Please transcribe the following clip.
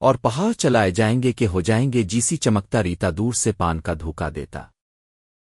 اور پہاڑ چلائے جائیں گے کہ ہو جائیں گے جیسی چمکتا ریتا دور سے پان کا دھوکا دیتا۔